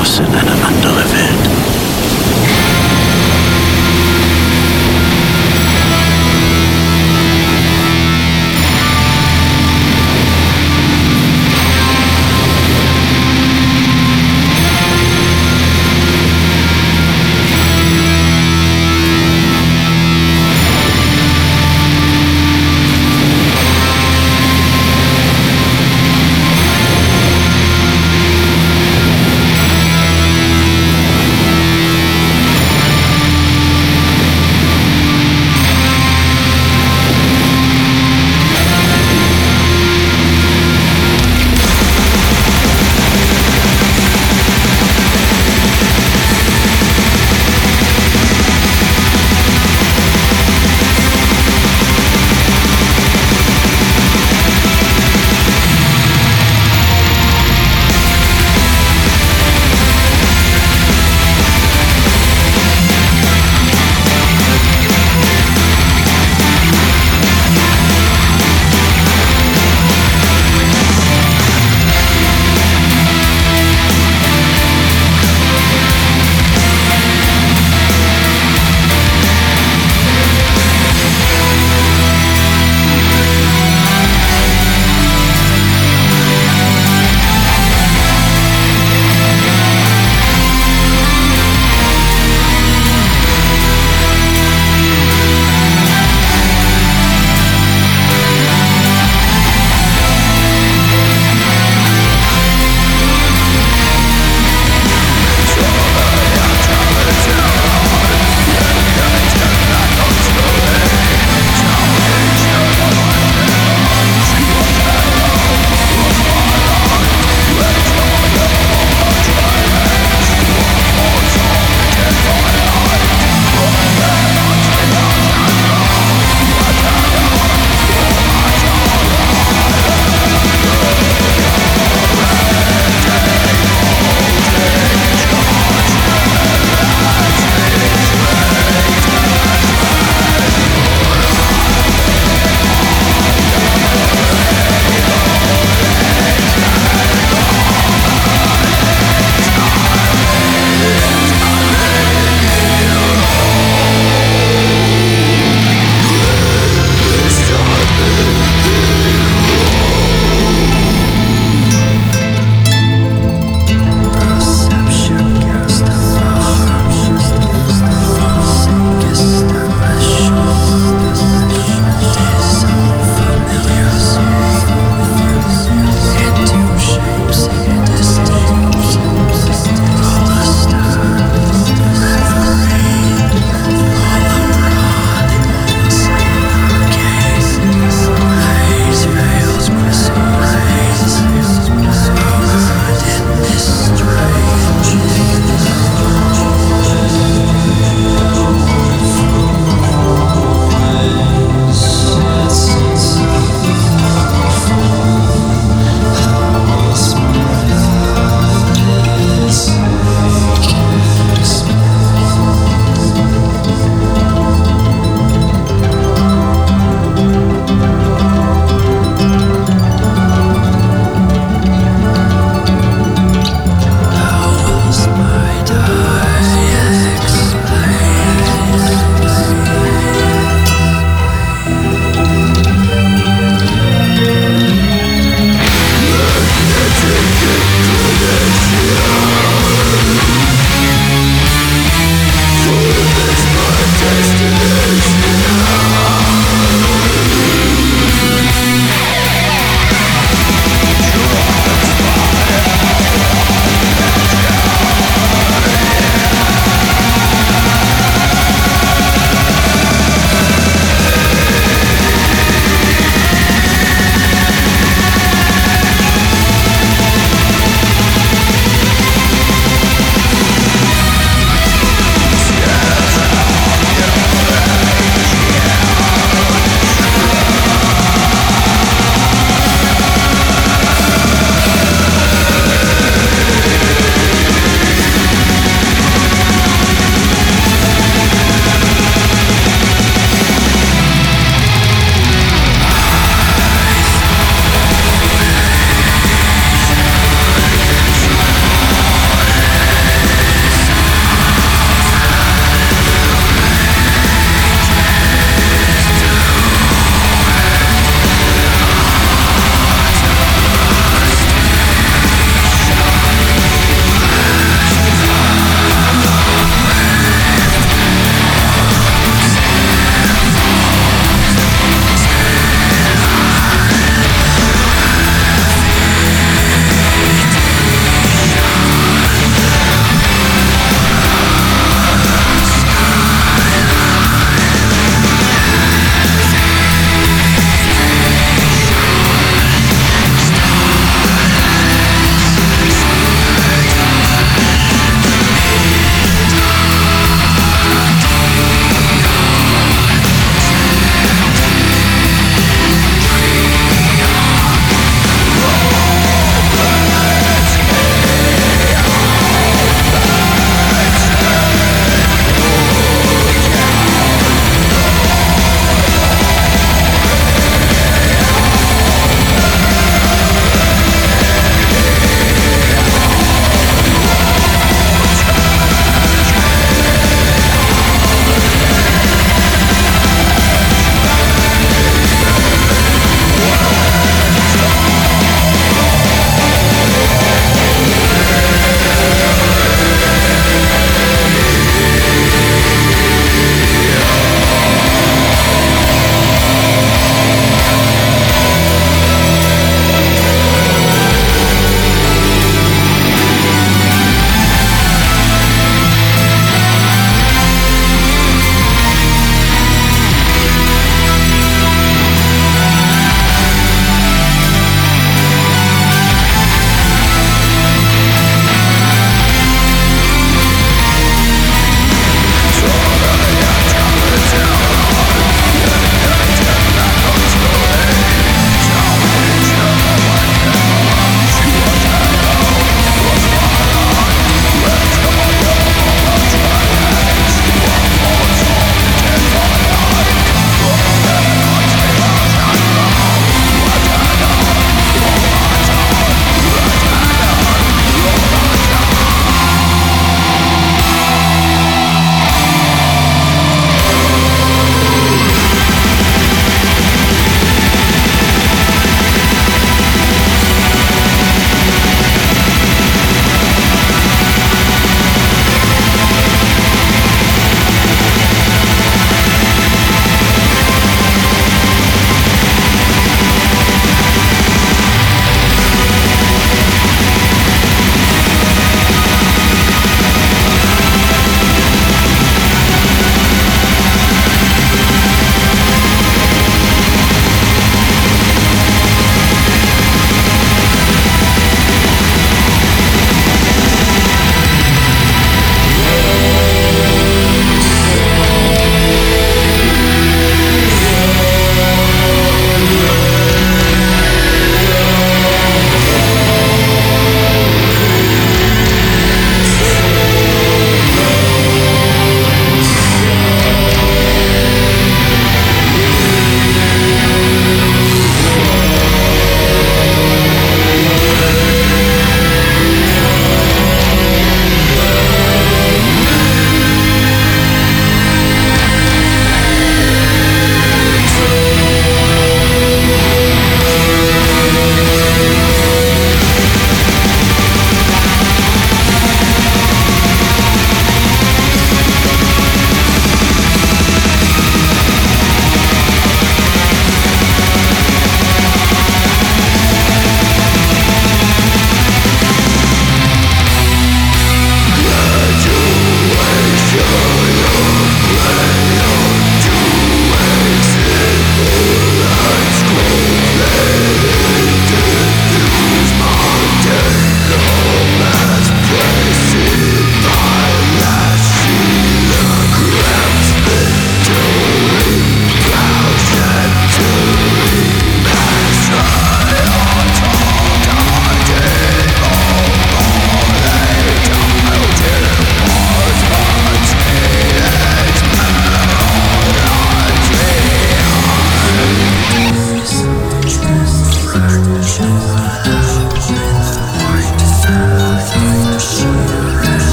Larson and Amanda Levin.